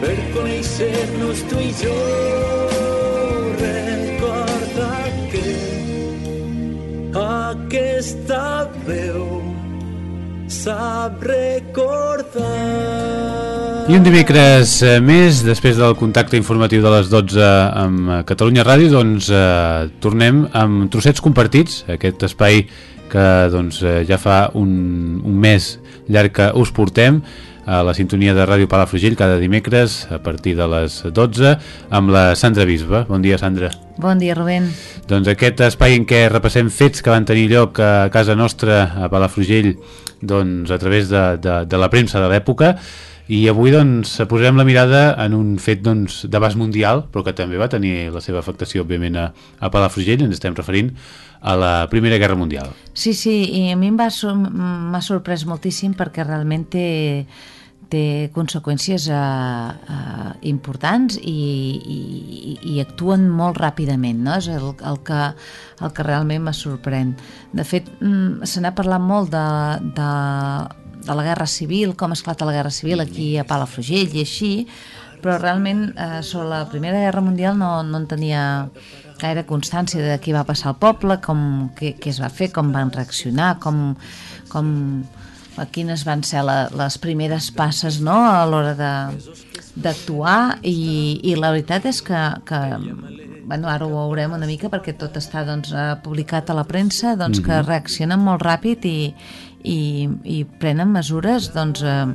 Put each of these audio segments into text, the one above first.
per conèixer-nos tu i jo recorda que aquesta veu sap recordar. I un dimecres eh, més, després del contacte informatiu de les 12 amb Catalunya Ràdio, doncs eh, tornem amb trossets compartits, aquest espai que doncs, eh, ja fa un, un mes llarg que us portem a la sintonia de Ràdio Palafrugell cada dimecres a partir de les 12 amb la Sandra Bisba. Bon dia, Sandra. Bon dia, Rubén. Doncs aquest espai en què repassem fets que van tenir lloc a casa nostra, a Palafrugell, doncs, a través de, de, de la premsa de l'època, i avui doncs posarem la mirada en un fet doncs, d'abast mundial però que també va tenir la seva afectació òbviament a, a Palafrugell, ens estem referint a la Primera Guerra Mundial Sí, sí, i a mi m'ha sorprès moltíssim perquè realment té, té conseqüències uh, uh, importants i, i, i actuen molt ràpidament, no? és el, el, que, el que realment me sorprèn. De fet, mm, se n'ha parlat molt de, de de la Guerra Civil, com esclata la Guerra Civil aquí a Palafrugell i així, però realment eh, sobre la Primera Guerra Mundial no, no en tenia gaire constància de què va passar al poble, com, què, què es va fer, com van reaccionar, com, com, quines van ser la, les primeres passes no? a l'hora d'actuar i, i la veritat és que, que bueno, ara ho veurem una mica perquè tot està doncs, publicat a la premsa doncs, mm -hmm. que mhm. reaccionen molt ràpid i, i, i prenen mesures doncs, eh,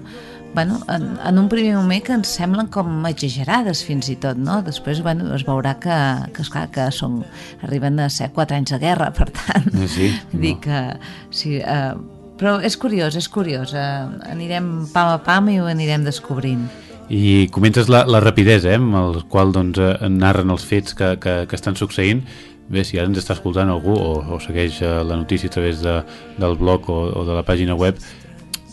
bueno, en, en un primer moment que ens semblen com exagerades fins i tot, no? Després bueno, es veurà que, que, esclar, que són, arriben a ser 4 anys de guerra, per tant, sí, no. dir que sí, eh, però és curiós, és curiós, eh, anirem pam a pam i ho anirem descobrint. I comentes la, la rapidesa eh, amb el qual doncs, eh, narren els fets que, que, que estan succeint Bé, si ara ens està escoltant algú o, o segueix uh, la notícia a través de, del blog o, o de la pàgina web,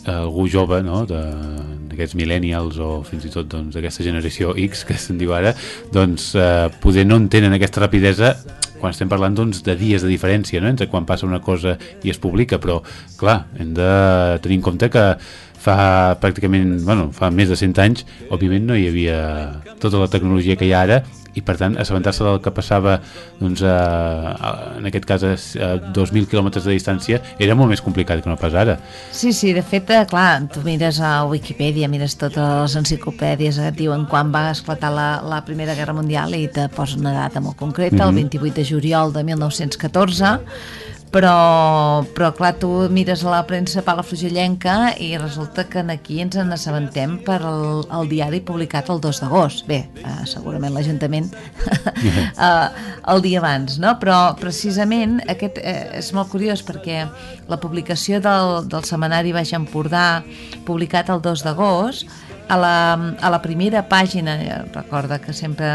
algú jove, no?, d'aquests millennials o fins i tot doncs, d'aquesta doncs, generació X que se'n diu ara, doncs uh, poder no entenen aquesta rapidesa quan estem parlant doncs, de dies de diferència no? entre quan passa una cosa i es publica, però clar, hem de tenir en compte que fa pràcticament, bueno, fa més de 100 anys, òbviament no hi havia tota la tecnologia que hi ha ara i per tant assabentar-se del que passava doncs, a, a, en aquest cas a, a 2.000 quilòmetres de distància era molt més complicat que no pas ara Sí, sí, de fet, eh, clar, tu mires a Wikipedia, mires totes les enciclopèdies et diuen quan va esclatar la, la Primera Guerra Mundial i te posen una data molt concreta, mm -hmm. el 28 de juliol de 1914 però, però clar, tu mires la premsa palafrugellenca i resulta que aquí ens en assabentem per el, el diari publicat el 2 d'agost. Bé, eh, segurament l'Ajuntament eh, el dia abans, no? Però precisament aquest eh, és molt curiós perquè la publicació del, del setmanari Baix Empordà, publicat el 2 d'agost, a la, a la primera pàgina, recorda que sempre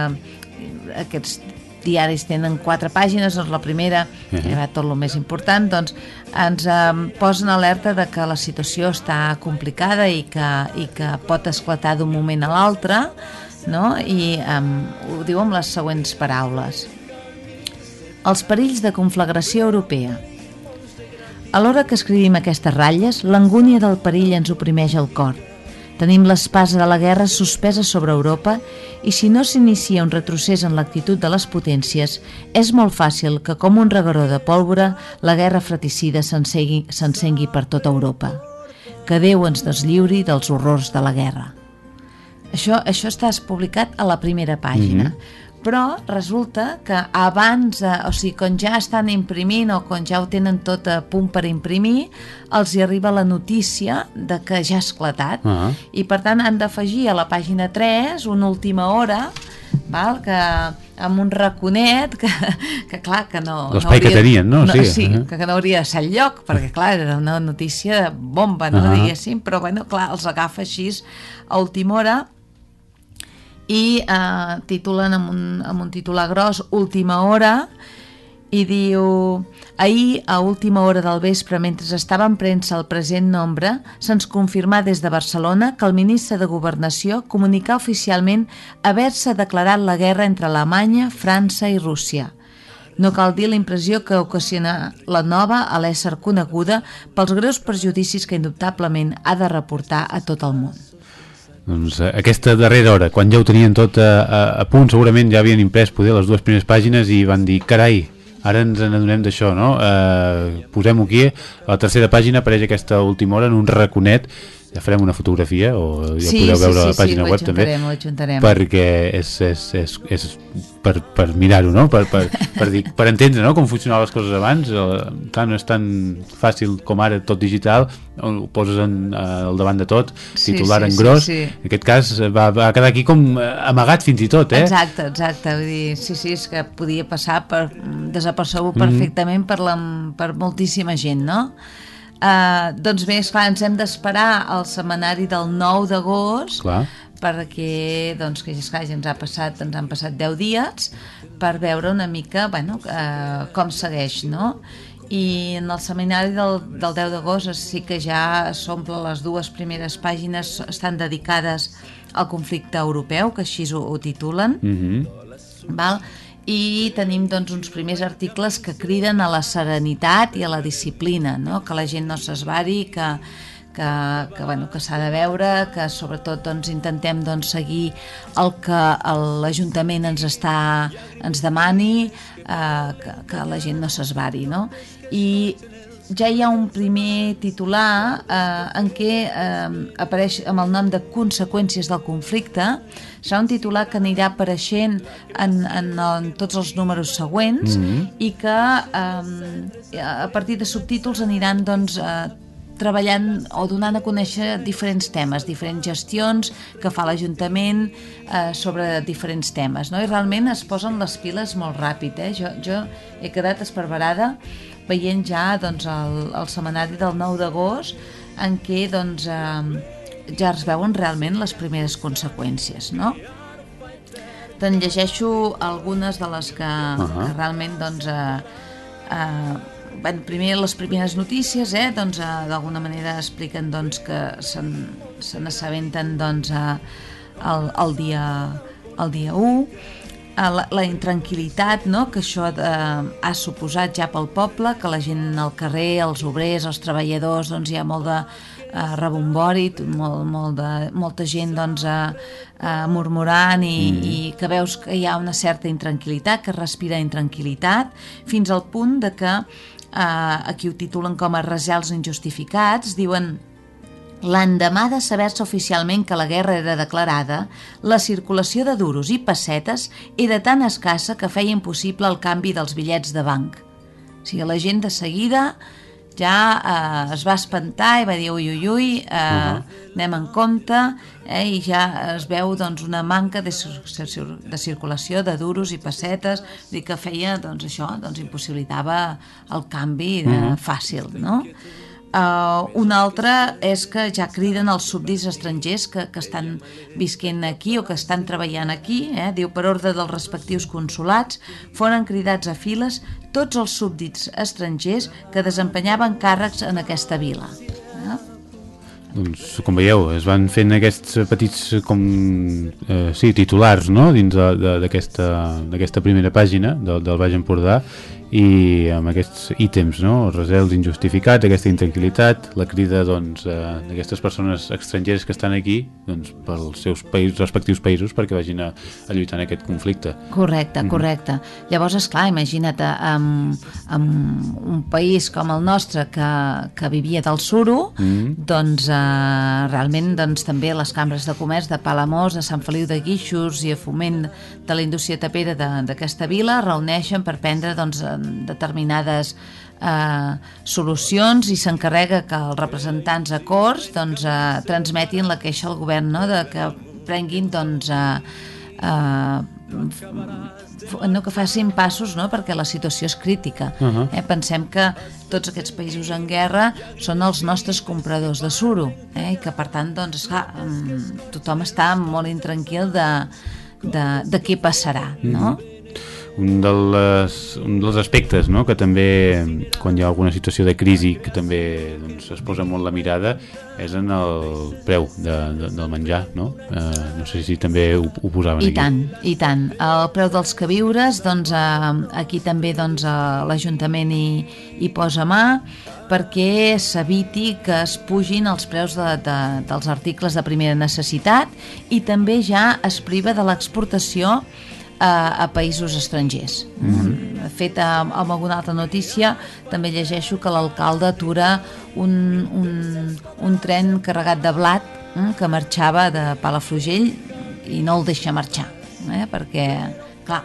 aquests diaris tenen quatre pàgines, doncs la primera, uh -huh. era tot el més important, doncs ens eh, posen alerta de que la situació està complicada i que, i que pot esclatar d'un moment a l'altre, no? i eh, ho diu amb les següents paraules. Els perills de conflagració europea. A l'hora que escrivim aquestes ratlles, l'angúnia del perill ens oprimeix el cor Tenim l'espasa de la guerra suspesa sobre Europa i si no s'inicia un retrocés en l'actitud de les potències, és molt fàcil que, com un regaró de pólvora, la guerra fratricida s'encengui per tota Europa. Que Déu ens deslliuri dels horrors de la guerra. Això, això està publicat a la primera pàgina. Mm -hmm però resulta que abans, eh, o sigui, quan ja estan imprimint o quan ja ho tenen tot a punt per imprimir, els hi arriba la notícia de que ja ha esclatat uh -huh. i per tant han d'afegir a la pàgina 3 una última hora val? que amb un raconet que, que clar, que no... L'espai no que tenien, no? no sí, sí uh -huh. que, que no hauria de ser el lloc, perquè clar, era una notícia bomba, no? Uh -huh. diguéssim, però bueno, clar, els agafa així a última hora i eh, titulen amb un, amb un titular gros Última hora i diu Ahir, a última hora del vespre, mentre estava en premsa el present nombre, se'ns confirmà des de Barcelona que el ministre de Governació comunicà oficialment haver-se declarat la guerra entre Alemanya, França i Rússia. No cal dir la impressió que ocasiona la nova a l'ésser coneguda pels greus perjudicis que indubtablement ha de reportar a tot el món. Doncs eh, aquesta darrera hora, quan ja ho tenien tot a, a, a punt, segurament ja havien imprès poder les dues primeres pàgines i van dir, carai, ara ens n'adonem d'això, no? Eh, Posem-ho aquí, a la tercera pàgina apareix aquesta última hora en un raconet ja farem una fotografia o ja sí, podeu veure sí, a la sí, pàgina sí, web també perquè és, és, és, és per, per mirar-ho no? per, per, per, dir, per entendre no? com funcionaven les coses abans tant no és tan fàcil com ara tot digital ho poses en, eh, al davant de tot Sí, titular sí, en sí, gros sí. en aquest cas va, va quedar aquí com eh, amagat fins i tot eh? Exacte, exacte. Vull dir, sí, sí, és que podia passar per desapercebut Mhm. perfectament per, la, per moltíssima gent, no? Uh, doncs bé, esclar, ens hem d'esperar al setmanari del 9 d'agost perquè, doncs, que esclar, ja ens, ha passat, ens han passat 10 dies per veure una mica, bueno, uh, com segueix, no? i en el seminari del, del 10 d'agost sí que ja s'omple les dues primeres pàgines estan dedicades al conflicte europeu, que així ho, ho titulen, Mm -hmm. val? I tenim doncs, uns primers articles que criden a la serenitat i a la disciplina, no? que la gent no s'esvari, que, que, que, bueno, que s'ha de veure, que sobretot doncs, intentem doncs, seguir el que l'Ajuntament ens està ens demani, eh, que, que la gent no s'esvari. No? I ja hi ha un primer titular eh, en què eh, apareix amb el nom de Conseqüències del conflicte. Serà un titular que anirà apareixent en, en, en tots els números següents i que eh, a partir de subtítols aniran doncs, eh, treballant o donant a conèixer diferents temes, diferents gestions que fa l'Ajuntament eh, sobre diferents temes, no? I realment es posen les piles molt ràpid, eh? Jo, jo he quedat esparverada veient ja doncs, el, el setmanari del 9 d'agost en què doncs, eh, ja es veuen realment les primeres conseqüències, no? Te'n llegeixo algunes de les que, uh -huh. que realment doncs, eh, eh, bueno, primer les primeres notícies eh, doncs, eh, d'alguna manera expliquen doncs, que se n'assabenten doncs, eh, el, el, dia, el dia 1 eh, la, la intranquil·litat no? que això eh, ha suposat ja pel poble, que la gent al carrer, els obrers, els treballadors, doncs hi ha molt de eh, rebombori, molt, molt de, molta gent doncs, eh, eh, murmurant i, mm. i que veus que hi ha una certa intranquil·litat, que es respira intranquil·litat, fins al punt de que eh, aquí ho titulen com a resels injustificats, diuen L'endemà de saber-se oficialment que la guerra era declarada, la circulació de duros i pessetes era tan escassa que feia impossible el canvi dels bitllets de banc. O sigui, la gent de seguida ja eh, es va espantar i va dir ui, ui, ui, eh, uh -huh. anem en compte, eh, i ja es veu doncs, una manca de, cir de circulació de duros i pessetes, dir que feia doncs, això, doncs, impossibilitava el canvi de, uh -huh. fàcil, no? Uh, un altre és que ja criden els súbdits estrangers que, que estan visquent aquí o que estan treballant aquí, eh? diu per ordre dels respectius consulats, foren cridats a files tots els súbdits estrangers que desempenyaven càrrecs en aquesta vila. Eh? Doncs, com veieu, es van fent aquests petits com, eh, sí, titulars no? dins d'aquesta primera pàgina del, del Baix Empordà i amb aquests ítems, no? els resels injustificats, aquesta intranquil·litat, la crida doncs, eh, d'aquestes persones estrangeres que estan aquí doncs, pels seus països, respectius països perquè vagin a, a lluitar en aquest conflicte. Correcte, correcte. Llavors, és clar, imagina't amb, amb un país com el nostre que, que vivia del suro, mm. doncs eh, realment doncs, també les cambres de comerç de Palamós, de Sant Feliu de Guíxols i a Foment de la indústria tapera d'aquesta vila reuneixen per prendre doncs, determinades eh, solucions i s'encarrega que els representants a Corts doncs, eh, transmetin la queixa al govern no? de que prenguin doncs, eh, eh, no que facin passos no? perquè la situació és crítica. Uh -huh. eh? Pensem que tots aquests països en guerra són els nostres compradors de suro eh? i que per tant doncs, clar, mm, tothom està molt intranquil de, de, de què passarà. No? Uh -huh un, de les, un dels aspectes no? que també quan hi ha alguna situació de crisi que també doncs, es posa molt la mirada és en el preu de, de, del menjar no? Eh, no sé si també ho, ho posaven I aquí. tant, i tant el preu dels queviures doncs, eh, aquí també doncs, eh, l'Ajuntament hi, hi posa mà perquè s'eviti que es pugin els preus de, de, dels articles de primera necessitat i també ja es priva de l'exportació a, a països estrangers. Mm -hmm. Fet, amb, amb alguna altra notícia també llegeixo que l'alcalde atura un, un, un tren carregat de blat eh, que marxava de Palafrugell i no el deixa marxar, eh, perquè, clar,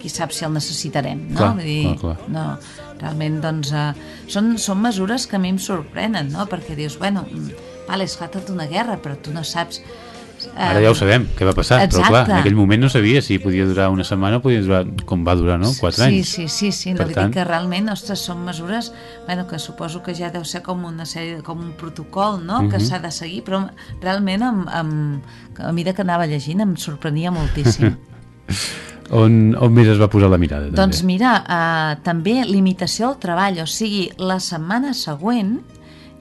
qui sap si el necessitarem, no? Clar, Vull dir, clar, clar. no realment doncs, eh, són, són mesures que a mi em sorprenen no? perquè dius, bueno, mm, vale, és clar, tota una guerra però tu no saps Ara ja ho sabem, què va passar, Exacte. però clar, en aquell moment no sabia si podia durar una setmana o podia durar, com va durar, no? Quatre sí, anys. Sí, sí, sí, no, tant... que realment, ostres, són mesures bueno, que suposo que ja deu ser com una sèrie, com un protocol, no?, uh -huh. que s'ha de seguir, però realment amb, amb, a mesura que anava llegint em sorprenia moltíssim. on, on més es va posar la mirada? També? Doncs mira, uh, també limitació al treball, o sigui, la setmana següent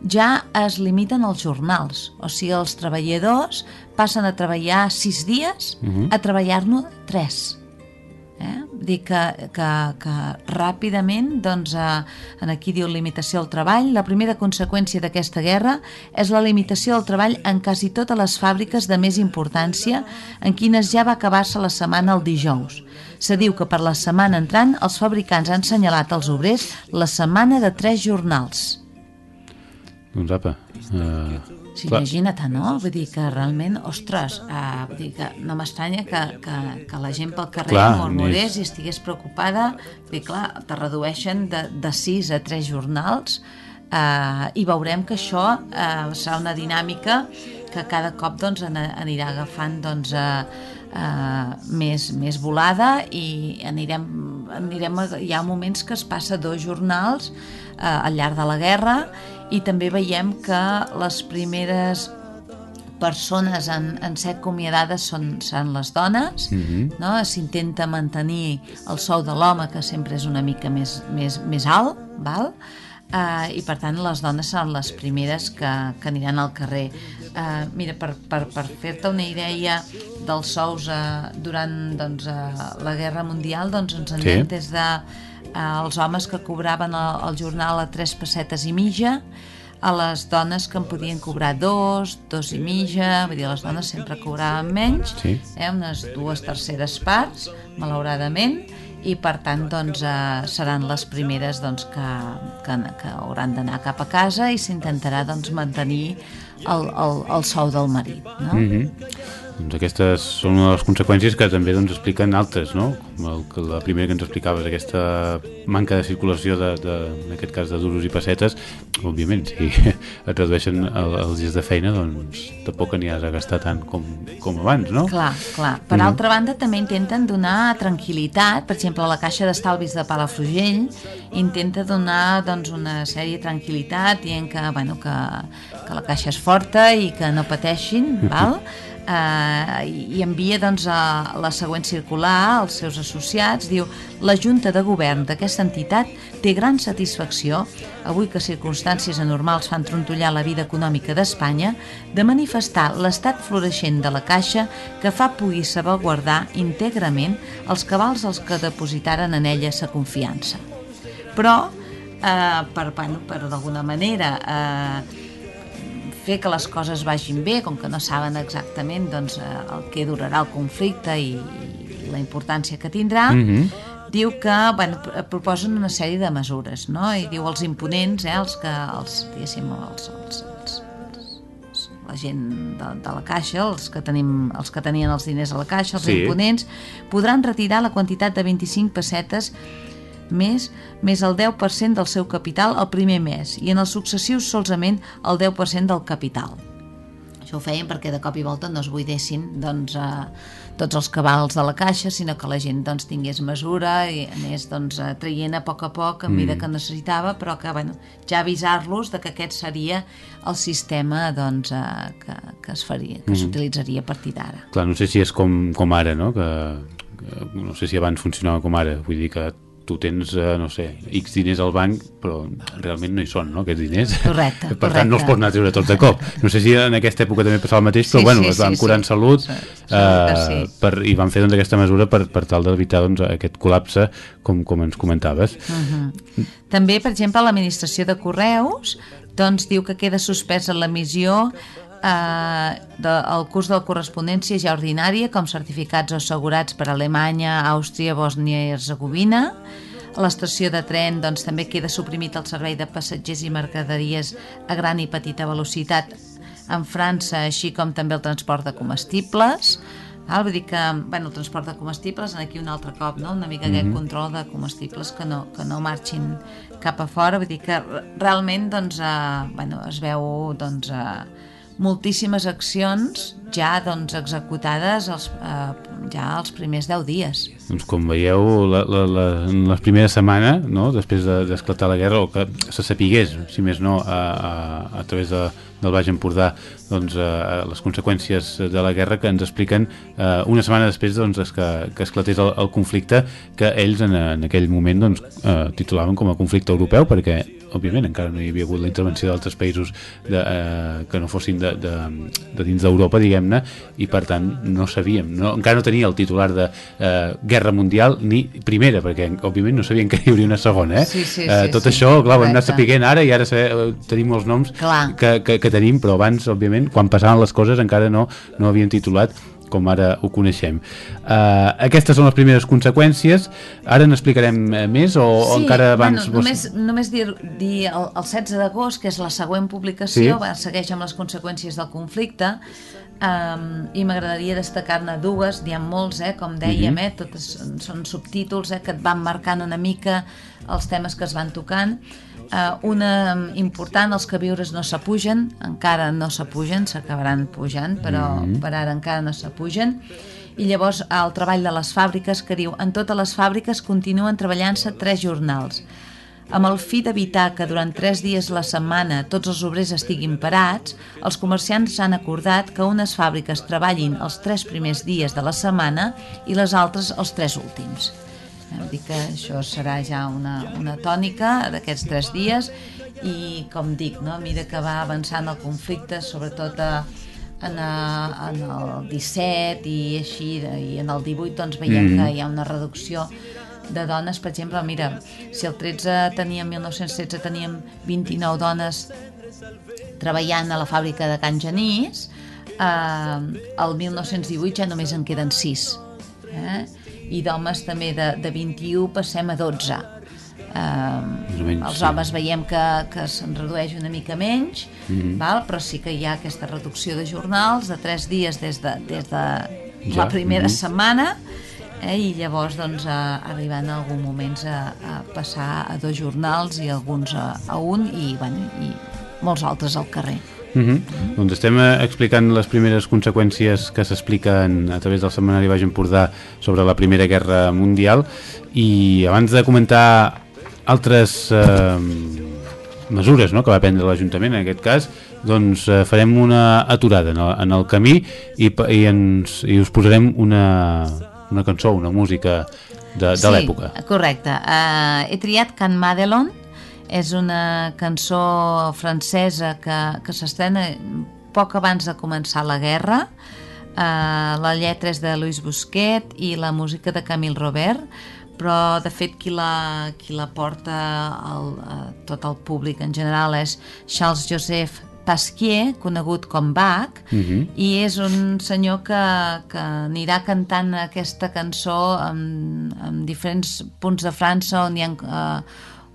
ja es limiten els jornals, o sigui, els treballadors passen a treballar sis dies uh -huh. a treballar-ne tres. Eh? Dir que, que, que ràpidament, doncs, eh, en aquí diu limitació al treball, la primera conseqüència d'aquesta guerra és la limitació del treball en quasi totes les fàbriques de més importància en quines ja va acabar-se la setmana el dijous. Se diu que per la setmana entrant els fabricants han senyalat als obrers la setmana de tres jornals. Doncs apa, uh, Sí, Clar. imagina't, no? Vull dir que realment, ostres, uh, vull dir que no m'estranya que, que, que la gent pel carrer clar, murmurés i estigués preocupada. Vull dir, clar, te redueixen de, de 6 a 3 jornals uh, i veurem que això uh, serà una dinàmica que cada cop doncs, anirà agafant doncs, uh, Uh, més, més volada i anirem, anirem a, hi ha moments que es passa dos jornals uh, al llarg de la guerra i també veiem que les primeres persones en, en ser acomiadades són, són les dones, mm -hmm. no? s'intenta mantenir el sou de l'home, que sempre és una mica més, més, més alt, val? Uh, i per tant les dones són les primeres que, que aniran al carrer uh, mira, per, per, per fer-te una idea dels sous uh, durant doncs, uh, la Guerra Mundial doncs ens anem sí. des de els homes que cobraven el, el jornal a tres pessetes i mitja, a les dones que en podien cobrar dos, dos i mitja, vull dir, les dones sempre cobraven menys, sí. eh, unes dues terceres parts, malauradament, i per tant doncs, eh, seran les primeres doncs, que, que, que hauran d'anar cap a casa i s'intentarà doncs, mantenir el, el, el sou del marit. No? Mm -hmm. Doncs aquestes són una de les conseqüències que també doncs, expliquen altres, no? Com el, que la primera que ens explicaves, aquesta manca de circulació, de, de, en aquest cas de duros i pessetes, òbviament, si et redueixen el, els dies de feina, doncs tampoc n'hi has de gastar tant com, com abans, no? Clar, clar. Per mm. altra banda, també intenten donar tranquil·litat, per exemple, la Caixa d'Estalvis de Palafrugell intenta donar doncs, una sèrie de tranquil·litat dient que, bueno, que, que la Caixa és forta i que no pateixin, val? Eh, i envia doncs, a la següent circular als seus associats, diu la Junta de Govern d'aquesta entitat té gran satisfacció, avui que circumstàncies anormals fan trontollar la vida econòmica d'Espanya, de manifestar l'estat floreixent de la Caixa que fa pugui salvaguardar íntegrament els cabals als que depositaren en ella sa confiança. Però, eh, per, bueno, per d'alguna manera, eh, fer que les coses vagin bé, com que no saben exactament doncs, eh, el que durarà el conflicte i, i la importància que tindrà, mm -hmm. diu que bueno, proposen una sèrie de mesures, no? i diu els imponents, eh, els que, els, diguéssim, els, els, els, els la gent de, de la caixa, els que, tenim, els que tenien els diners a la caixa, els sí. imponents, podran retirar la quantitat de 25 pessetes més, més el 10% del seu capital el primer mes i en els successius solament el 10% del capital. això ho feien perquè de cop i volta no es buidessin doncs, eh, tots els cabals de la caixa, sinó que la gent doncs, tingués mesura i anés doncs, eh, traient a poc a poc a mesura mm. que necessitava, però que bueno, ja avisar-los de que aquest seria el sistema doncs, eh, que, que es faria, que mm. s'utilitzaria a partir d'ara. Clar, no sé si és com, com ara, no? Que, que no sé si abans funcionava com ara, vull dir que tu tens, eh, no sé, X diners al banc, però realment no hi són, no?, aquests diners. Correcte, Per correcte. tant, no els pots anar a treure tots de cop. No sé si en aquesta època també passava el mateix, però Sí, bueno, sí, es van sí, curar sí. en salut Sí, que sí. per, i van fer doncs, aquesta mesura per, per tal d'evitar doncs, aquest col·lapse, com, com ens comentaves. Mhm. També, per exemple, l'administració de correus doncs, diu que queda suspesa l'emissió eh, del curs de la correspondència ja ordinària com certificats assegurats per Alemanya, Àustria, Bòsnia i Herzegovina l'estació de tren doncs, també queda suprimit el servei de passatgers i mercaderies a gran i petita velocitat en França, així com també el transport de comestibles Val? Vull dir que, bueno, el transport de comestibles, aquí un altre cop, no? una mica aquest control de comestibles que no, que no marxin cap a fora, vull dir que re- realment doncs, eh, bueno, es veu doncs, eh, moltíssimes accions ja doncs, executades els, eh, ja els primers 10 dies. Doncs com veieu, la, la, la, en la primera setmana, no, després de- d'esclatar la guerra, o que se sapigués, si més no, a, a, a través de, del Baix Empordà, doncs, eh, les conseqüències de la guerra que ens expliquen eh, una setmana després doncs, que, que esclatés el, el conflicte que ells en, en aquell moment doncs, eh, titulaven com a conflicte europeu perquè òbviament encara no hi havia hagut la intervenció d'altres països de, eh, que no fossin de, de, de dins d'Europa, diguem-ne, i per tant no sabíem, no, encara no tenia el titular de eh, Guerra Mundial ni primera, perquè òbviament no sabien que hi hauria una segona, eh? Sí, sí, eh, sí, tot sí, això, clar, ho hem anat sapiguent ara i ara sé, eh, tenim els noms Clar. que, que, que tenim, però abans, òbviament, quan passaven les coses encara no, no havien titulat com ara ho coneixem. Uh, aquestes són les primeres conseqüències. Ara n'explicarem eh, més o, o encara abans... Bueno, només, només dir, dir el, el 16 d'agost, que és la següent publicació, Sí. sí. va, segueix amb les conseqüències del conflicte, um, i m'agradaria destacar-ne dues, n'hi ha molts, eh, com dèiem, Mhm. eh, totes són- són subtítols eh, que et van marcant una mica els temes que es van tocant. Uh, una important, els que viures no s'apugen, encara no s'apugen, s'acabaran pujant, però Mhm. per ara encara no s'apugen. I llavors el treball de les fàbriques que diu en totes les fàbriques continuen treballant-se tres jornals amb el fi d'evitar que durant tres dies la setmana tots els obrers estiguin parats, els comerciants han acordat que unes fàbriques treballin els tres primers dies de la setmana i les altres els tres últims. Vull dir que això serà ja una, una tònica d'aquests tres dies i, com dic, no, a mesura que va avançant el conflicte, sobretot a, en, a, en el 17 i així, i en el 18 doncs veiem Mhm. que hi ha una reducció de dones, per exemple, mira, si el 13 teníem, 1916 teníem 29 dones treballant a la fàbrica de Can Genís, eh, el 1918 ja només en queden 6. Eh? I d'homes també de, de 21 passem a 12. Més o Eh, menys, els sí. homes veiem que, que se'n redueix una mica menys, Mhm. val? però sí que hi ha aquesta reducció de jornals de 3 dies des de, des de Ja, la primera mhm. setmana eh, i llavors doncs, a, arribant en algun moments a, a passar a dos jornals i alguns a, a un i, bueno, i molts altres al carrer. Uh -huh. Doncs estem eh, explicant les primeres conseqüències que s'expliquen a través del setmanari Baix Empordà sobre la Primera Guerra Mundial i abans de comentar altres eh, mesures no, que va prendre l'Ajuntament en aquest cas doncs eh, farem una aturada en el, en el camí i, i, ens, i us posarem una, una cançó, una música de, de sí, l'època correcte. Uh, he triat Can Madelon, és una cançó francesa que, que s'estrena poc abans de començar la guerra. Uh, la lletra és de Louis Busquet i la música de Camille Robert, però de fet qui la, qui la porta al, a tot el públic en general és Charles Joseph Pasquier, conegut com Bach, Mhm. i és un senyor que, que anirà cantant aquesta cançó en, en diferents punts de França on hi ha, eh,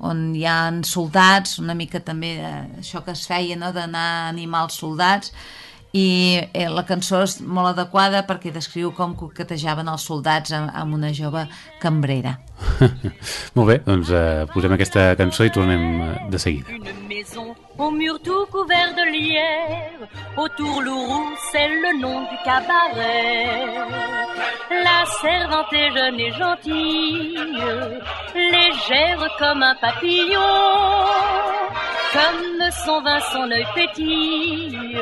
on hi ha soldats, una mica també eh, això que es feia, no?, d'anar a animar els soldats, i eh, la cançó és molt adequada perquè descriu com coquetejaven els soldats amb, amb una jove cambrera. molt bé, doncs eh, posem aquesta cançó i tornem eh, de seguida. Une maison au mur tout couvert de lierre, autour Lourou, c'est le nom du cabaret. La servante est jeune et gentille, légère comme un papillon, comme son vin, son œil pétille.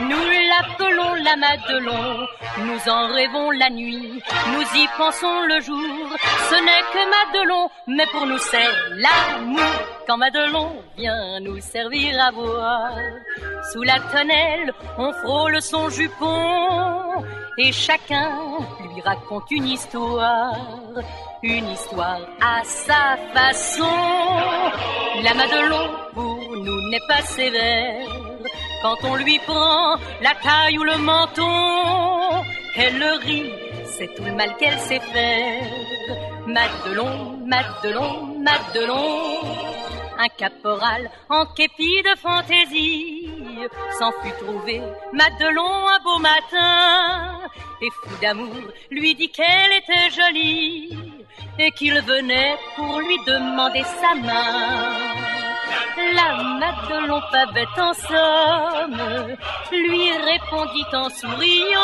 Nous l'appelons la Madelon, nous en rêvons la nuit, nous y pensons le jour. Ce n'est que Madelon, mais pour nous c'est l'amour. Quand Madelon vient nous servir à boire, sous la tonnelle, on frôle son jupon et chacun lui raconte une histoire, une histoire à sa façon. La Madelon pour nous n'est pas sévère quand on lui prend la taille ou le menton. Elle rit, c'est tout le mal qu'elle sait faire. Madelon, Madelon, Madelon. Un caporal en képi de fantaisie s'en fut trouvé Madelon un beau matin et fou d'amour lui dit qu'elle était jolie et qu'il venait pour lui demander sa main. La Madelon pavette en somme lui répondit en souriant.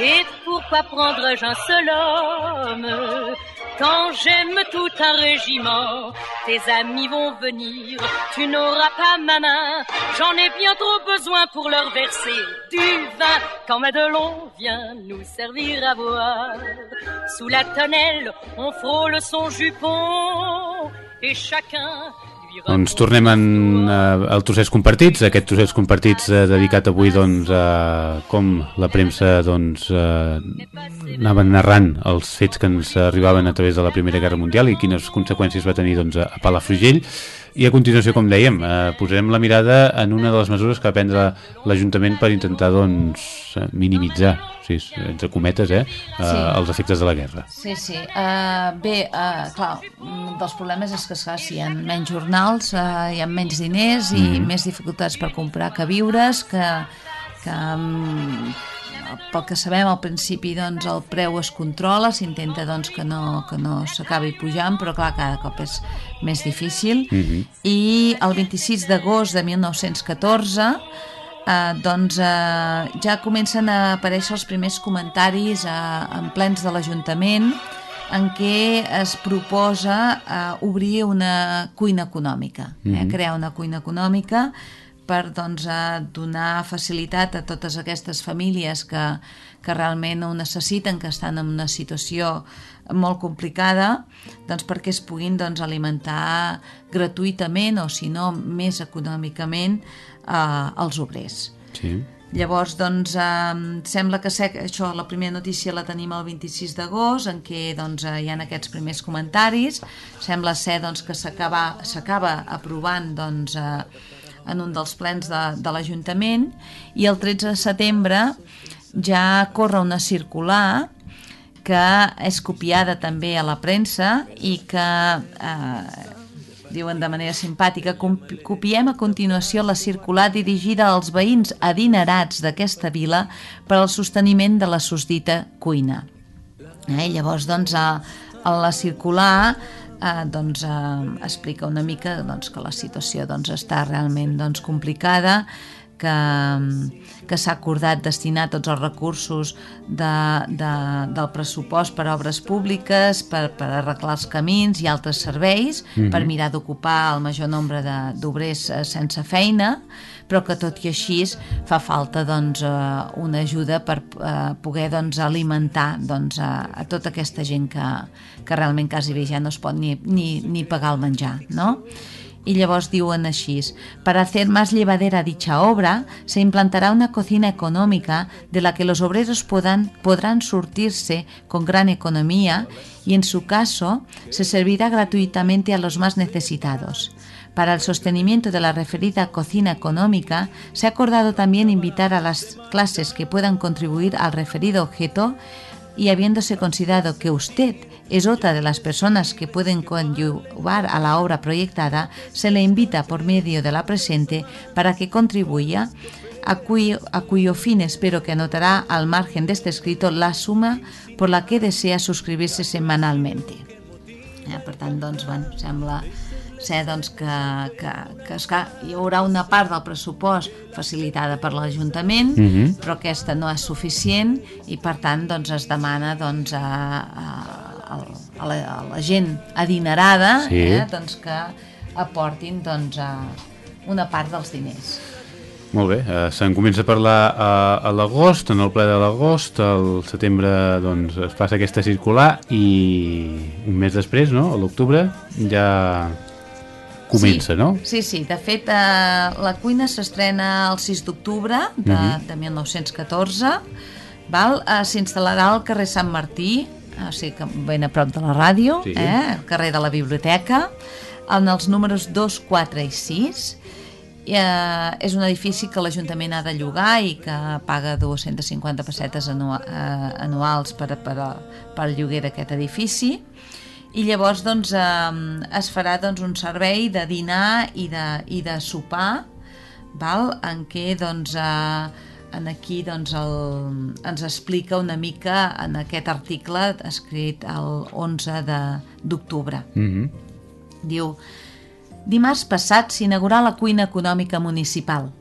Et pourquoi prendrais-je un seul homme quand j'aime tout un régiment? Tes amis vont venir, tu n'auras pas ma main. J'en ai bien trop besoin pour leur verser du vin. Quand Madelon vient nous servir à boire Sous la tonnelle, on frôle son jupon. Et chacun Doncs tornem en, uh, al Trossets Compartits, aquest Trossets Compartits uh, dedicat avui doncs, a com la premsa doncs, uh, anava narrant els fets que ens arribaven a través de la Primera Guerra Mundial i quines conseqüències va tenir doncs, a Palafrugell. I a continuació, com dèiem, eh, posarem la mirada en una de les mesures que va prendre l'Ajuntament per intentar doncs, minimitzar, sí, entre cometes, eh, eh, sí. els efectes de la guerra. Sí, sí. Uh, bé, uh, clar, un dels problemes és que clar, si hi ha menys jornals, uh, hi ha menys diners i mm. més dificultats per comprar que viures, que, que um, pel que sabem al principi doncs, el preu es controla, s'intenta doncs, que no, que no s'acabi pujant, però clar, cada cop és més difícil. Mm -hmm. I el 26 d'agost de 1914 eh, doncs, eh, ja comencen a aparèixer els primers comentaris eh, en plens de l'Ajuntament en què es proposa eh, obrir una cuina econòmica, eh, mm -hmm. crear una cuina econòmica per doncs, a donar facilitat a totes aquestes famílies que, que realment ho necessiten, que estan en una situació molt complicada, doncs perquè es puguin doncs, alimentar gratuïtament o, si no, més econòmicament eh, els obrers. Sí. Llavors, doncs, eh, sembla que sé, això, la primera notícia la tenim el 26 d'agost, en què doncs, hi ha aquests primers comentaris. Sembla ser doncs, que s'acaba aprovant doncs, eh, en un dels plens de, de l'Ajuntament i el 13 de setembre ja corre una circular que és copiada també a la premsa i que eh, diuen de manera simpàtica copiem a continuació la circular dirigida als veïns adinerats d'aquesta vila per al sosteniment de la susdita cuina. Eh, llavors, doncs, a, a la circular eh, doncs, eh, explica una mica doncs, que la situació doncs, està realment doncs, complicada, que, que s'ha acordat destinar tots els recursos de, de, del pressupost per a obres públiques, per, per arreglar els camins i altres serveis, mm -hmm. per mirar d'ocupar el major nombre d'obrers eh, sense feina, però que tot i així fa falta doncs, eh, una ajuda per eh, poder doncs, alimentar doncs, a, a tota aquesta gent que, que realment quasi bé ja no es pot ni, ni, ni pagar el menjar, no? Y llavors diuen així, para hacer más llevadera dicha obra, se implantará una cocina económica de la que los obreros puedan, podrán surtirse con gran economía y en su caso se servirá gratuitamente a los más necesitados. Para el sostenimiento de la referida cocina económica, se ha acordado también invitar a las clases que puedan contribuir al referido objeto y habiéndose considerado que usted es otra de las personas que pueden conllevar a la obra proyectada, se le invita por medio de la presente para que contribuya a, cuyo, fin espero que anotará al margen de este escrito la suma por la que desea suscribirse semanalmente. Sembla ser doncs, que, que, que, que hi haurà una part del pressupost facilitada per l'Ajuntament, mm -hmm. però aquesta no és suficient i per tant doncs, es demana doncs, a, a, a, la, a la gent adinerada sí. eh, doncs, que aportin doncs, a una part dels diners. Molt bé, eh, se'n comença a parlar a, a l'agost, en el ple de l'agost, al setembre doncs, es passa aquesta circular i un mes després, no?, a l'octubre, ja comença, sí, no? Sí, sí, de fet eh, la cuina s'estrena el 6 d'octubre de, uh -huh. de 1914, val? Eh, s'instal·larà al carrer Sant Martí, o sigui que ben a prop de la ràdio, sí. eh, al carrer de la biblioteca, en els números 2, 4 i 6, eh, és un edifici que l'Ajuntament ha de llogar i que paga 250 pessetes anua, eh, anuals per, per, per el lloguer d'aquest edifici i llavors doncs, eh, es farà doncs, un servei de dinar i de, i de sopar val? en què doncs, eh, en aquí doncs, el, ens explica una mica en aquest article escrit el 11 d'octubre mm -hmm. diu Dimarts passat s'inaugurà la cuina econòmica municipal.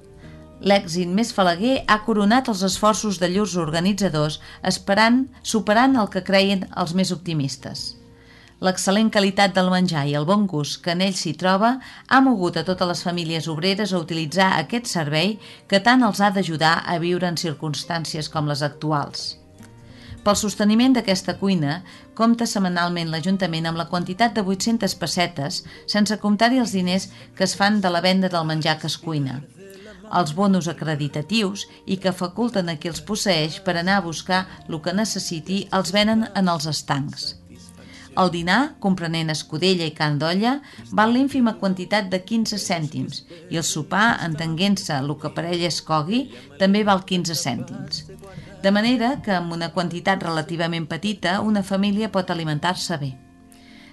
L'èxit més falaguer ha coronat els esforços de llurs organitzadors esperant, superant el que creien els més optimistes. L'excel·lent qualitat del menjar i el bon gust que en ell s'hi troba ha mogut a totes les famílies obreres a utilitzar aquest servei que tant els ha d'ajudar a viure en circumstàncies com les actuals. Pel sosteniment d'aquesta cuina, compta setmanalment l'Ajuntament amb la quantitat de 800 pessetes, sense comptar-hi els diners que es fan de la venda del menjar que es cuina. Els bonus acreditatius i que faculten a qui els posseix per anar a buscar el que necessiti els venen en els estancs. El dinar, comprenent escudella i can d'olla, val l'ínfima quantitat de 15 cèntims i el sopar, entenguent-se el que per ell escogui, també val 15 cèntims. De manera que amb una quantitat relativament petita una família pot alimentar-se bé.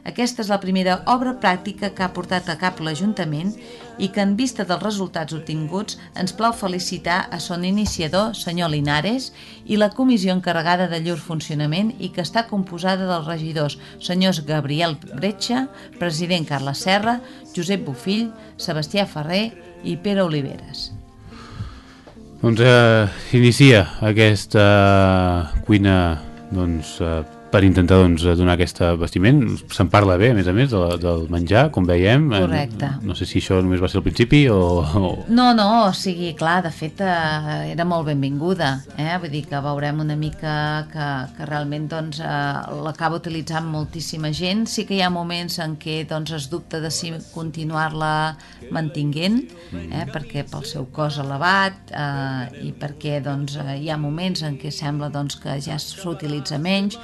Aquesta és la primera obra pràctica que ha portat a cap l'Ajuntament i que en vista dels resultats obtinguts ens plau felicitar a son iniciador, senyor Linares, i la comissió encarregada de llur funcionament i que està composada dels regidors senyors Gabriel Bretxa, president Carles Serra, Josep Bufill, Sebastià Ferrer i Pere Oliveres. Doncs eh, inicia aquesta cuina doncs, eh, per intentar doncs, donar aquest vestiment. Se'n parla bé, a més a més, de, del menjar, com veiem. Correcte. No, no sé si això només va ser al principi o... o... No, no, o sigui, clar, de fet eh, era molt benvinguda, eh? vull dir que veurem una mica que, que realment doncs, eh, l'acaba utilitzant moltíssima gent. Sí que hi ha moments en què doncs, es dubta de si continuar-la mantinguent, eh? perquè pel seu cost elevat eh, i perquè doncs, hi ha moments en què sembla doncs, que ja s'utilitza menys,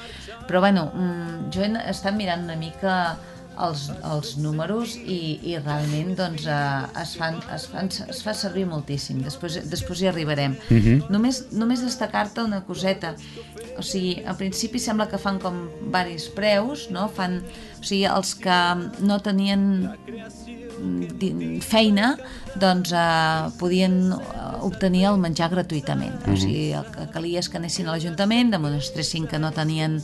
però bueno, mm, jo he estat mirant una mica els, els números i, i realment doncs, eh, es, fan, es, fan, es fa servir moltíssim després, després hi arribarem uh mhm. -huh. només, només destacar-te una coseta o sigui, al principi sembla que fan com varis preus no? fan, o sigui, els que no tenien feina doncs eh, podien obtenir el menjar gratuïtament mm -hmm. o mhm. sigui, el que calia és que anessin a l'Ajuntament demonstressin que no tenien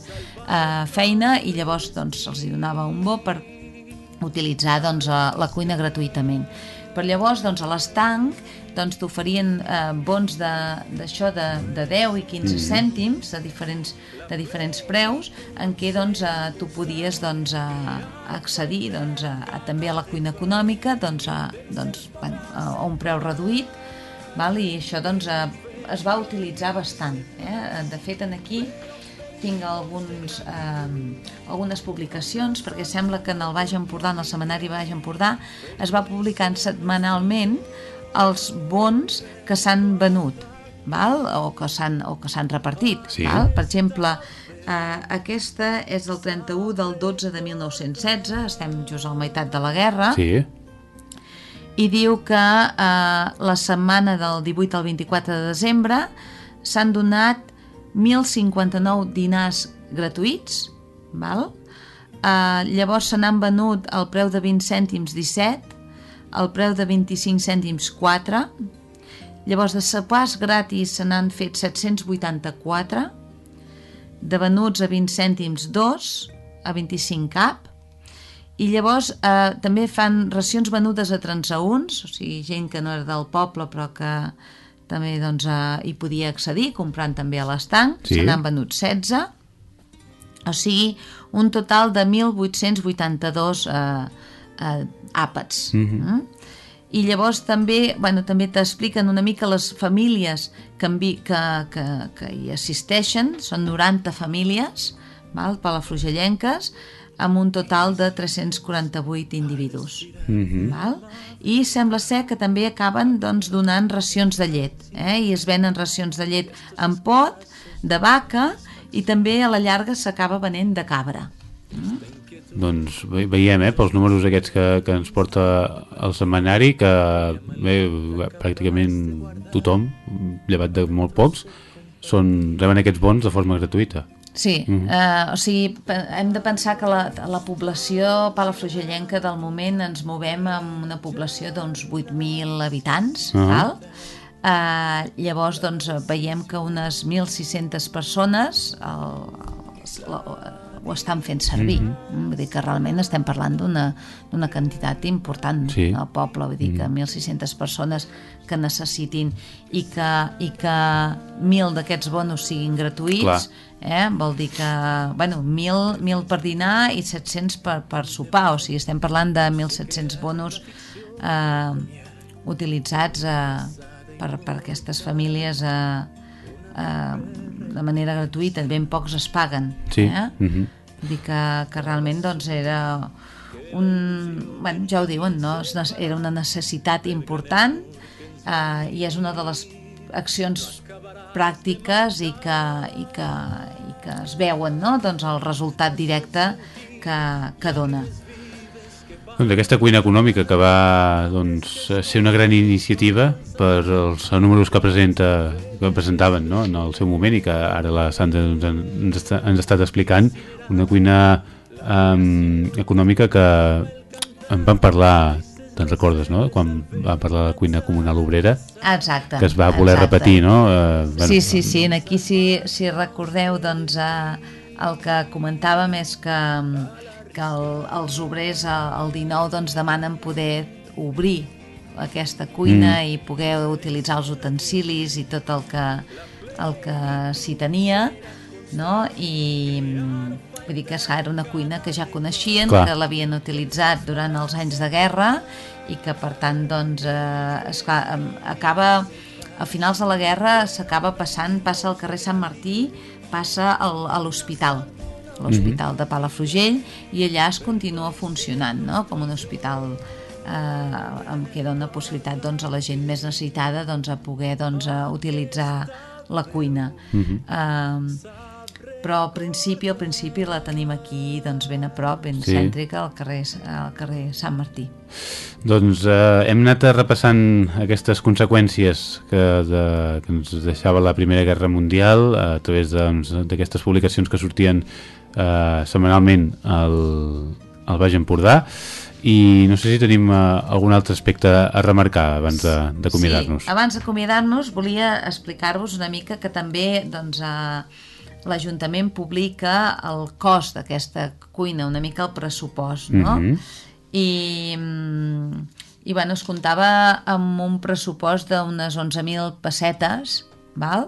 eh, feina i llavors doncs se'ls donava un bo per utilitzar doncs, la cuina gratuïtament per llavors, doncs, a l'estanc doncs, t'oferien eh, bons d'això de, de, de 10 i 15 mm. cèntims de diferents, de diferents preus en què doncs, eh, tu podies doncs, eh, accedir doncs, a, a, també a la cuina econòmica doncs, a, doncs, bueno, a, a un preu reduït val? i això doncs, eh, es va utilitzar bastant. Eh? De fet, en aquí tinc alguns, eh, algunes publicacions, perquè sembla que en el Baix Empordà, en el Seminari Baix Empordà, es va publicant setmanalment els bons que s'han venut val? o que s'han repartit. Sí. Val? Per exemple, eh, aquesta és del 31 del 12 de 1916, estem just a la meitat de la guerra, sí. I diu que eh, la setmana del 18 al 24 de desembre s'han donat 1.059 dinars gratuïts, val? Uh, llavors se n'han venut al preu de 20 cèntims 17, al preu de 25 cèntims 4, Llavors, de sopars gratis se n'han fet 784, de venuts a 20 cèntims 2, a 25 cap, i llavors eh, també fan racions venudes a transaúns, o sigui, gent que no era del poble però que també doncs, eh, hi podia accedir, comprant també a l'estanc, Sí. se n'han venut 16, o sigui, un total de 1.882 eh, eh, àpats. Mm -hmm. I llavors també, bueno, també t'expliquen una mica les famílies que, envi, que, que, que hi assisteixen, són 90 famílies, val, palafrugellenques, amb un total de 348 individus. Mm -hmm. val? I sembla ser que també acaben doncs, donant racions de llet, eh? i es venen racions de llet en pot, de vaca, i també a la llarga s'acaba venent de cabra. Doncs ve- veiem, eh, pels números aquests que, que ens porta el setmanari, que bé, pràcticament tothom, llevat de molt pocs, són, reben aquests bons de forma gratuïta. Sí, mm -hmm. uh, o sigui, hem de pensar que la, la població palafrugellenca del moment ens movem amb una població d'uns 8.000 habitants, uh Ah. -huh. val? Uh, llavors, doncs, veiem que unes 1.600 persones el, el, ho estan fent servir. Mm -hmm. Vull dir que realment estem parlant d'una quantitat important Sí. al poble, vull dir que 1.600 persones que necessitin i que, i que 1.000 d'aquests bonos siguin gratuïts, Clar. eh? vol dir que bueno, 1.000, 1.000 per dinar i 700 per, per sopar, o sigui, estem parlant de 1.700 bonos eh, utilitzats eh, per, per aquestes famílies eh, eh, de manera gratuïta, ben pocs es paguen. Sí. Eh? Mhm. Vull dir que, que realment doncs, era un... Bueno, ja ho diuen, no? Era una necessitat important eh, i és una de les accions pràctiques i que, i que, i que es veuen, no? Doncs el resultat directe que, que dona. Doncs aquesta cuina econòmica que va doncs, ser una gran iniciativa per els números que presenta que presentaven no? en el seu moment i que ara la Sandra doncs, ens, està, ens ha estat explicant una cuina um, econòmica que en van parlar te'n recordes, no? Quan va parlar de la cuina comunal obrera Exacte. que es va voler exacte. repetir, no? Eh, bueno, Sí, sí, sí, en aquí si, si recordeu doncs, eh, el que comentàvem és que, que el, els obrers el 19 doncs, demanen poder obrir aquesta cuina mm. i poder utilitzar els utensilis i tot el que, el que s'hi tenia no? i mm, vull dir que era una cuina que ja coneixien, Clar. que l'havien utilitzat durant els anys de guerra i que per tant doncs, eh, esclar, acaba a finals de la guerra s'acaba passant, passa al carrer Sant Martí, passa al, a l'hospital, l'hospital de Palafrugell, i allà es continua funcionant, no?, com un hospital eh, amb què dona possibilitat doncs, a la gent més necessitada doncs, a poder doncs, a utilitzar la cuina. eh, però al principi, al principi la tenim aquí doncs, ben a prop, ben Sí. cèntrica, al carrer, al carrer Sant Martí. Doncs eh, hem anat repassant aquestes conseqüències que, de, que ens deixava la Primera Guerra Mundial a través doncs, d'aquestes publicacions que sortien eh, setmanalment al, al Baix Empordà i no sé si tenim eh, algun altre aspecte a remarcar abans de- d'acomiadar-nos. Sí, abans d'acomiadar-nos volia explicar-vos una mica que també doncs, eh, l'Ajuntament publica el cost d'aquesta cuina, una mica el pressupost, no? Mhm. I, mm, i bueno, es comptava amb un pressupost d'unes 11.000 pessetes, val?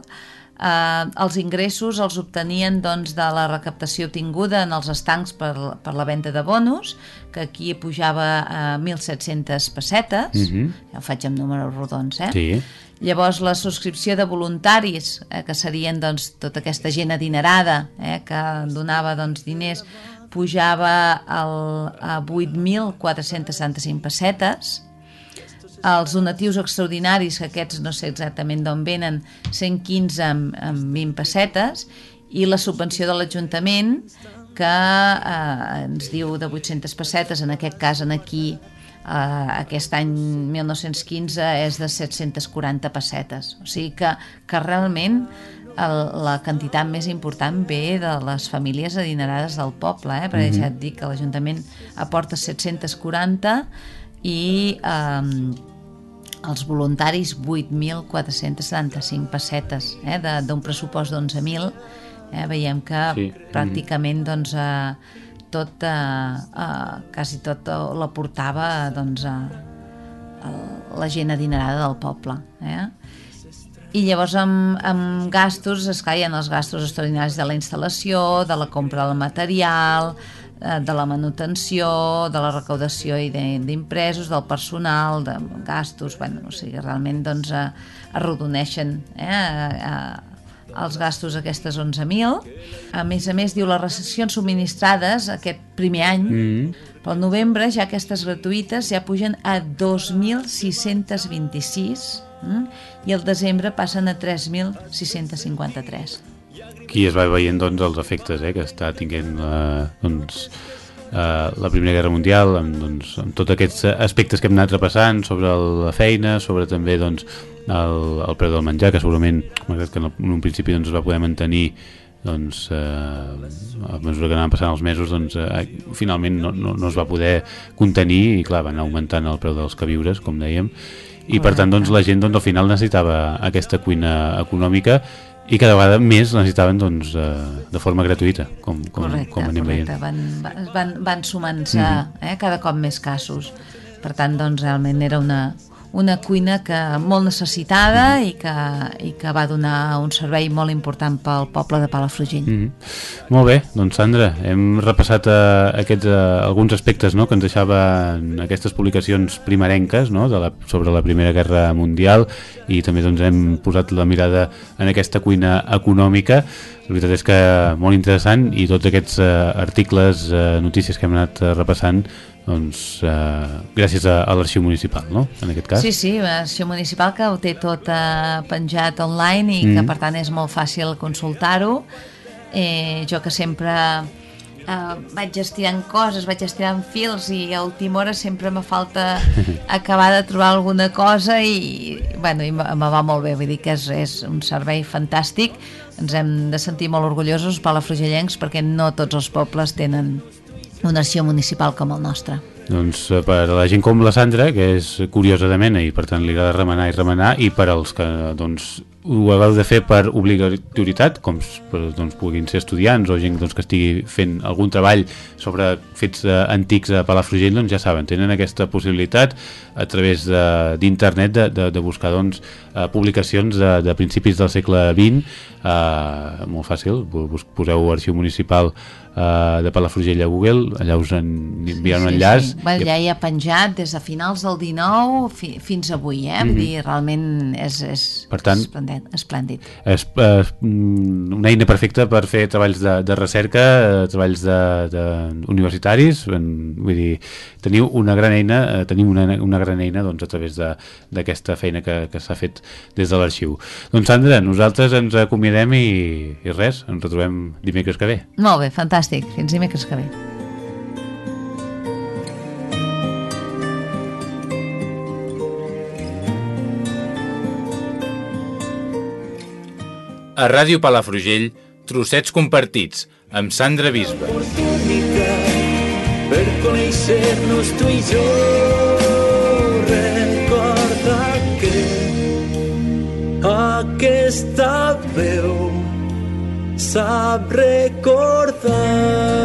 Eh, els ingressos els obtenien doncs, de la recaptació obtinguda en els estancs per, per la venda de bonus, que aquí pujava a 1.700 pessetes, Mhm. ja ho faig amb números rodons, eh? Sí, Llavors la subscripció de voluntaris, eh, que serien doncs, tota aquesta gent adinerada eh, que donava doncs, diners, pujava al, a 8.475 pessetes. Els donatius extraordinaris, que aquests no sé exactament d'on venen, 115 amb, amb 20 pessetes, i la subvenció de l'Ajuntament, que eh, ens diu de 800 pessetes, en aquest cas en aquí Uh, aquest any 1915 és de 740 pessetes o sigui que, que realment el, la quantitat més important ve de les famílies adinerades del poble eh? perquè ja et dic que l'Ajuntament aporta 740 i um, els voluntaris 8.475 pessetes eh, d'un pressupost d'11.000 eh, veiem que sí. pràcticament doncs, eh, tot, eh, eh, quasi tot la portava doncs, eh, la gent adinerada del poble eh? i llavors amb, amb gastos es caien els gastos extraordinaris de la instal·lació, de la compra del material, de la manutenció, de la recaudació i d'impresos, del personal, de gastos, bueno, o sigui, realment doncs, eh, arrodoneixen eh, eh, els gastos aquestes 11.000. A més a més, diu les recessions subministrades aquest primer any, mm. pel novembre ja aquestes gratuïtes ja pugen a 2.626 mm, i el desembre passen a 3.653 aquí es va veient doncs, els efectes eh, que està tinguent eh, doncs, eh, la Primera Guerra Mundial amb, doncs, amb tots aquests aspectes que hem anat repassant sobre la feina, sobre també doncs, el, el preu del menjar, que segurament malgrat que en un principi doncs, es va poder mantenir doncs, eh, a mesura que anaven passant els mesos doncs, eh, finalment no, no, no es va poder contenir i clar, van augmentant el preu dels queviures, com dèiem. I per tant doncs, la gent doncs, al final necessitava aquesta cuina econòmica i cada vegada més necessitaven doncs, eh, de forma gratuïta, com, com, correcte, com anem correcte. veient. Van, van, van sumant-se mm -hmm. eh, cada cop més casos. Per tant, doncs, realment era una, una cuina que molt necessitada i que, i que va donar un servei molt important pel poble de Palafrugell. Mm -hmm. Molt bé, doncs Sandra, hem repassat uh, aquests, uh, alguns aspectes no?, que ens deixaven aquestes publicacions primerenques no?, de la, sobre la Primera Guerra Mundial i també doncs, hem posat la mirada en aquesta cuina econòmica la veritat és que molt interessant i tots aquests uh, articles, uh, notícies que hem anat uh, repassant doncs, eh, gràcies a, a l'arxiu municipal, no?, en aquest cas. Sí, sí, l'arxiu municipal que ho té tot eh, penjat online i mm. que per tant és molt fàcil consultar-ho. Eh, jo que sempre eh, vaig estirant coses, vaig estirant fils i a última hora sempre me falta acabar de trobar alguna cosa i, bueno, i me va molt bé, vull dir que és, és un servei fantàstic, ens hem de sentir molt orgullosos per la Frugellencs perquè no tots els pobles tenen una acció municipal com el nostre. Doncs eh, per a la gent com la Sandra, que és curiosa de mena i per tant li agrada remenar i remenar, i per als que doncs, ho hagueu de fer per obligatorietat, com doncs, puguin ser estudiants o gent doncs, que estigui fent algun treball sobre fets eh, antics a Palafrugell, doncs ja saben, tenen aquesta possibilitat a través d'internet de, de, de, de buscar doncs, eh, publicacions de, de principis del segle XX, eh, molt fàcil, poseu arxiu municipal uh, de Palafrugell a Google, allà us enviaran sí, un enllaç. Sí. Bé, ja hi ha penjat des de finals del 19 fi, fins avui, eh? Mm -hmm. Vull mhm. dir, realment és, és per tant, esplèndid. esplèndid. És uh, una eina perfecta per fer treballs de, de recerca, uh, treballs de, de universitaris, en, vull dir, teniu una gran eina, uh, tenim una, una gran eina doncs, a través d'aquesta feina que, que s'ha fet des de l'arxiu. Doncs Sandra, nosaltres ens acomiadem i, i res, ens retrobem dimecres que ve. Molt bé, fantàstic fantàstic. Fins dimecres que ve. A Ràdio Palafrugell, trossets compartits, amb Sandra Bisba. Per conèixer-nos tu i jo recorda que aquesta veu sap recordar